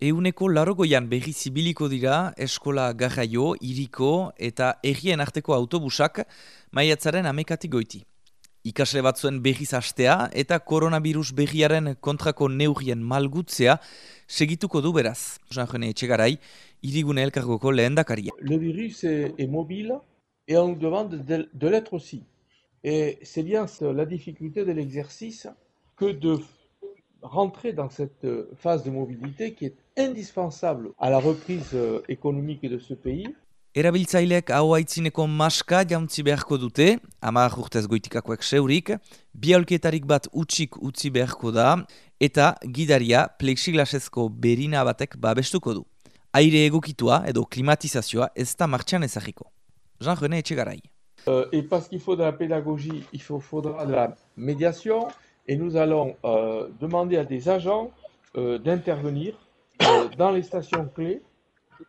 Euneko larogoian berri zibiliko dira eskola garraio, iriko eta errien arteko autobusak maiatzaren amekatik goiti. Ikasle batzuen berriz astea eta koronavirus berriaren kontrako neurien malgutzea segituko du beraz. Jean René Etxegarai, irigune elkargoko lehen dakaria. Le virus est, mobile et on demande de, de l'être aussi. Et c'est bien la difficulté de l'exercice que de rentrer dans cette phase de mobilité qui est indispensable à la reprise économique de ce pays. Erabiltzaileek hau aitzineko maska jauntzi beharko dute, ama urtez goitikakoek seurik, biolketarik bat utxik utzi beharko da, eta gidaria plexiglasezko berina batek babestuko du. Aire egokitua edo klimatizazioa ez da martxan ezagiko. Jean-René Etxegarai. Euh, et parce qu'il faut de la pédagogie, il faut, faudra de la médiation, et nous allons euh, demander à des agents euh, d'intervenir euh, dans les stations clés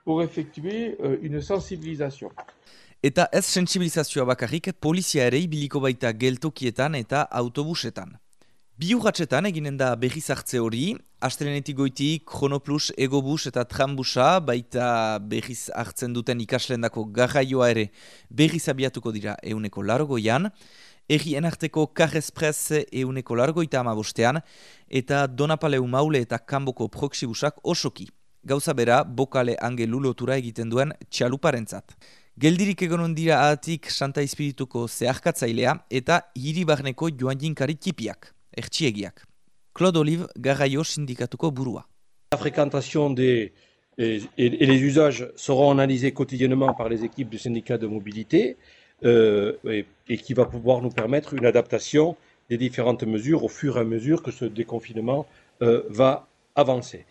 pour effectuer euh, une sensibilisation. Eta ez sensibilizazioa bakarrik, polizia ere ibiliko baita geltokietan eta autobusetan. Bi urratxetan eginen da berriz hartze hori, astelenetik goitik, Chronoplus, Egobus eta Trambusa, baita berriz hartzen duten ikaslendako garraioa ere berriz abiatuko dira euneko largoian, Errien arteko Carrespres euneko largoita amabostean, eta Donapaleu Maule eta Kamboko Proxibusak osoki. Gauza bera, bokale angelu lotura egiten duen txaluparentzat. Geldirik egonon dira ahatik Santa Espirituko zeharkatzailea eta hiri barneko joan jinkari tipiak, ertxiegiak. Claude Olive, garraio sindikatuko burua. La fréquentation des, et, et les usages seront analysés quotidiennement par les équipes du syndicat de mobilité euh, et, qui va pouvoir nous permettre une adaptation des différentes mesures au fur et à mesure que ce déconfinement euh, va avancer.